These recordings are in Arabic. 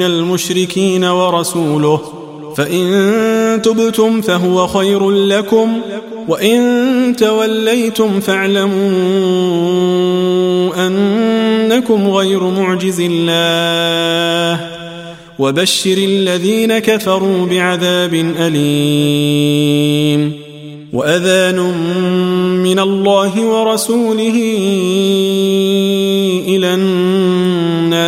من المشركين ورسوله. فإن تبتم فهو خير لكم وإن توليتم فاعلموا أنكم غير معجز الله. وبشر الذين كفروا بعذاب أليم. وأذان من الله ورسوله إلى الناس.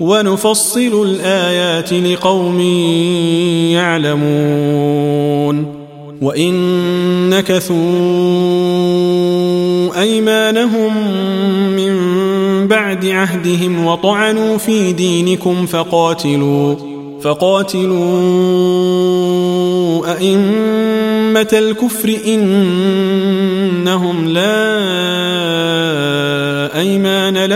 ونفصل الآيات لقوم يعلمون. وإن نكثوا أيمانهم من بعد عهدهم وطعنوا في دينكم فقاتلوا فقاتلوا أئمة الكفر إنهم لا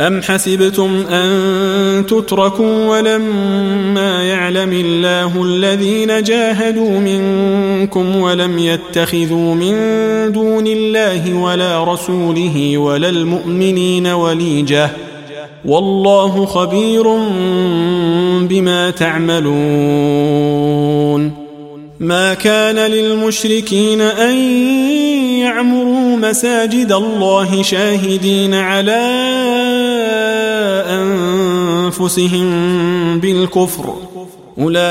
أم حسبتم أن تتركوا ولما يعلم الله الذين جاهدوا منكم ولم يتخذوا من دون الله ولا رسوله ولا المؤمنين وليجة والله خبير بما تعملون ما كان للمشركين أن يعمروا مساجد الله شاهدين على أنفسهم بالكفر. أولئك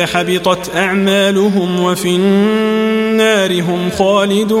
حبطت أعمالهم وفي النار هم خالدون.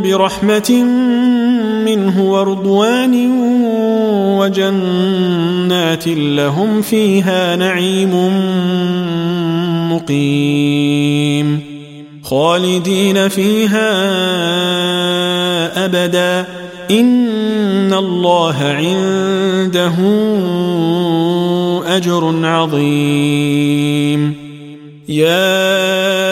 برحمة منه ورضوان وجنات لهم فيها نعيم مقيم. خالدين فيها أبدا. إن الله عنده أجر عظيم. يا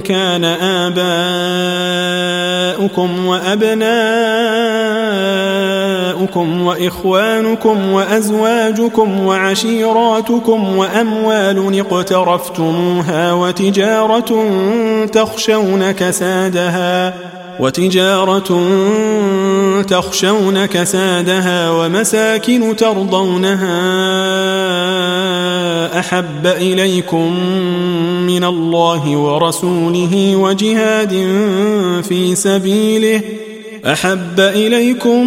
كان آباؤكم وأبناؤكم وإخوانكم وأزواجكم وعشيراتكم وأموال اقترفتموها وتجارة تخشون كسادها وتجارة تخشون كسادها ومساكن ترضونها أحب إليكم من الله ورسوله وجهاد في سبيله أحب إليكم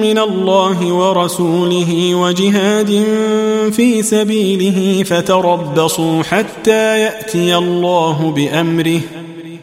من الله ورسوله وجهاد في سبيله فتربصوا حتى يأتي الله بأمره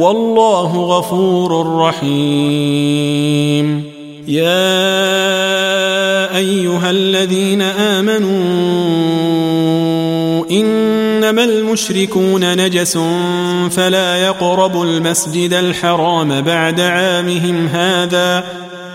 والله غفور رحيم. يا أيها الذين آمنوا إنما المشركون نجس فلا يقربوا المسجد الحرام بعد عامهم هذا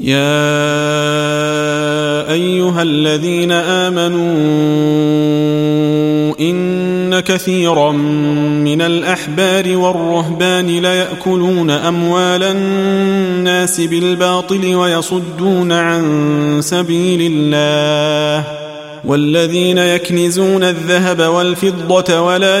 يا أيها الذين آمنوا إن كثيرا من الأحبار والرهبان ليأكلون أموال الناس بالباطل ويصدون عن سبيل الله والذين يكنزون الذهب والفضة ولا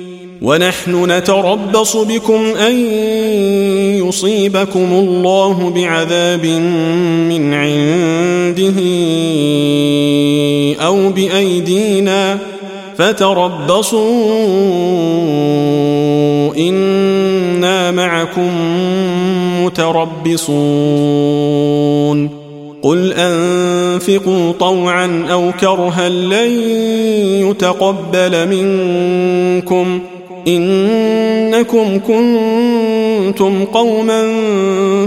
ونحن نتربص بكم أن يصيبكم الله بعذاب من عنده أو بأيدينا فتربصوا إنا معكم متربصون. قل أنفقوا طوعا أو كرها لن يتقبل منكم. إنكم كنتم قوما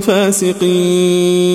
فاسقين.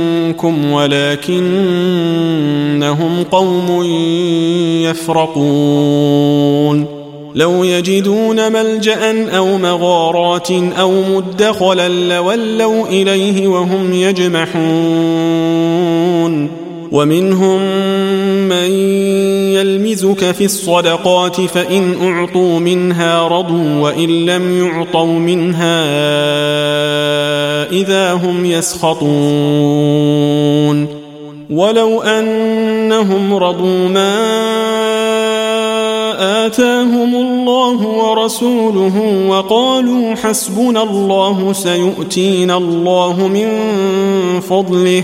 ولكنهم قوم يفرقون. لو يجدون ملجأ أو مغارات أو مدخلا لولوا إليه وهم يجمحون. ومنهم من يلمزك في الصدقات فإن أعطوا منها رضوا وإن لم يعطوا منها إذا هم يسخطون. ولو أنهم رضوا ما آتاهم الله ورسوله وقالوا حسبنا الله سيؤتينا الله من فضله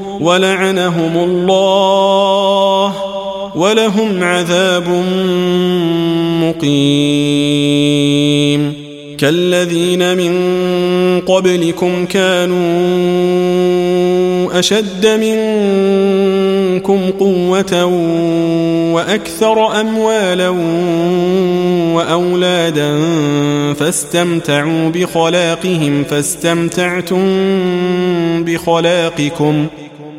ولعنهم الله ولهم عذاب مقيم كالذين من قبلكم كانوا أشد منكم قوة وأكثر أموالا وأولادا فاستمتعوا بخلاقهم فاستمتعتم بخلاقكم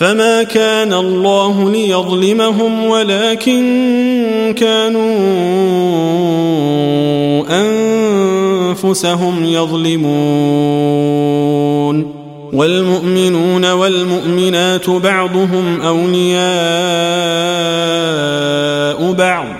فما كان الله ليظلمهم ولكن كانوا أنفسهم يظلمون والمؤمنون والمؤمنات بعضهم أولياء بعض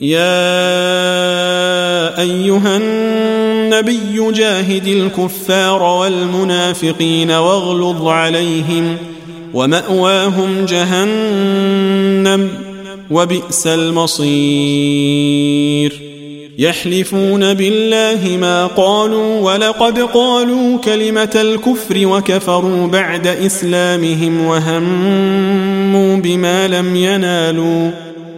يا أيها النبي جاهد الكفار والمنافقين واغلظ عليهم ومأواهم جهنم وبئس المصير. يحلفون بالله ما قالوا ولقد قالوا كلمة الكفر وكفروا بعد إسلامهم وهموا بما لم ينالوا.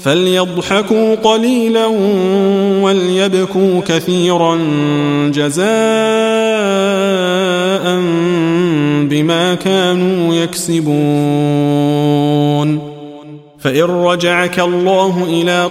فليضحكوا قليلا وليبكوا كثيرا جزاء بما كانوا يكسبون. فإن رجعك الله إلى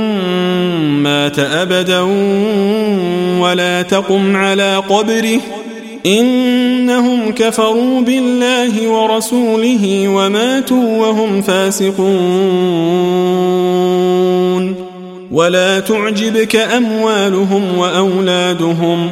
مات أبدا ولا تقم على قبره. إنهم كفروا بالله ورسوله وماتوا وهم فاسقون. ولا تعجبك أموالهم وأولادهم.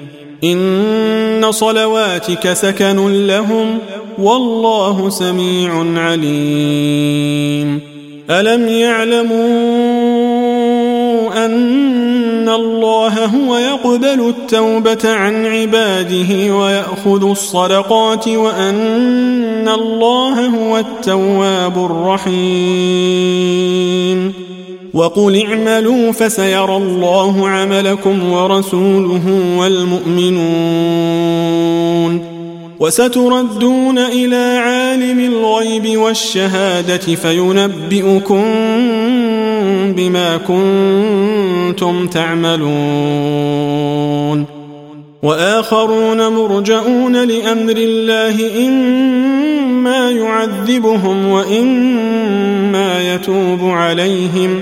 إن صلواتك سكن لهم والله سميع عليم. ألم يعلموا أن الله هو يقبل التوبة عن عباده ويأخذ الصدقات وأن الله هو التواب الرحيم. وقل اعملوا فسيرى الله عملكم ورسوله والمؤمنون وستردون إلى عالم الغيب والشهادة فينبئكم بما كنتم تعملون وآخرون مرجئون لأمر الله إما يعذبهم وإما يتوب عليهم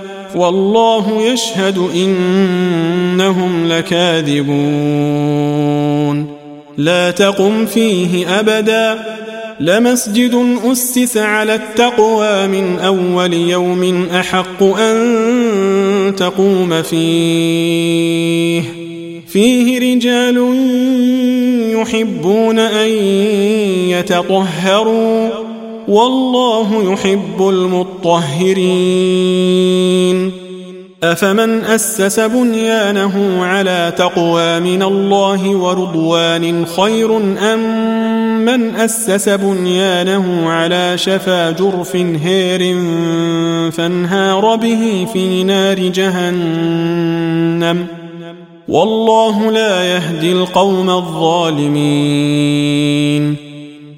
والله يشهد إنهم لكاذبون. لا تقم فيه أبدا. لمسجد أسس على التقوى من أول يوم أحق أن تقوم فيه. فيه رجال يحبون أن يتطهروا. والله يحب المطهرين. أفمن أسس بنيانه على تقوى من الله ورضوان خير أم من أسس بنيانه على شفا جرف هير فانهار به في نار جهنم؟ والله لا يهدي القوم الظالمين.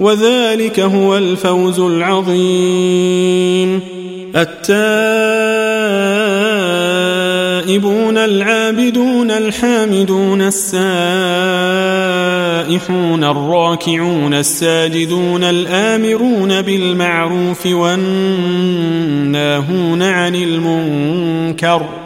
وذلك هو الفوز العظيم. التائبون العابدون الحامدون السائحون الراكعون الساجدون الآمرون بالمعروف والناهون عن المنكر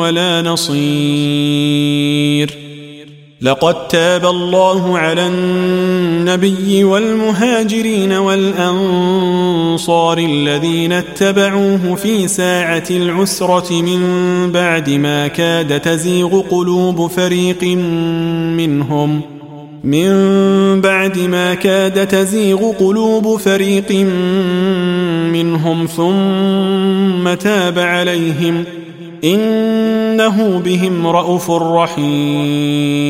ولا نصير. لقد تاب الله على النبي والمهاجرين والأنصار الذين اتبعوه في ساعة العسرة من بعد ما كاد تزيغ قلوب فريق منهم. من بعد ما كاد تزيغ قلوب فريق منهم ثم تاب عليهم ۖ. إنه بهم رءوف رحيم.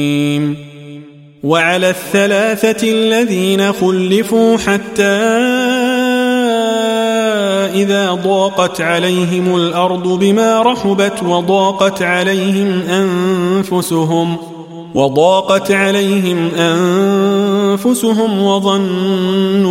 وعلى الثلاثة الذين خلفوا حتى إذا ضاقت عليهم الأرض بما رحبت وضاقت عليهم أنفسهم وضاقت عليهم أنفسهم وظنوا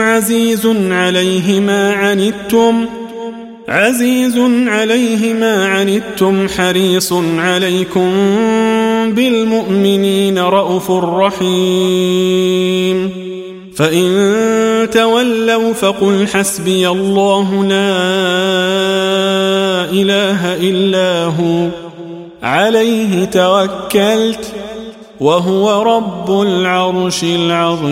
عزيز عليه ما عنتم عزيز عليه ما عنتم حريص عليكم بالمؤمنين رءوف رحيم. فإن تولوا فقل حسبي الله لا إله إلا هو عليه توكلت. وهو رب العرش العظيم.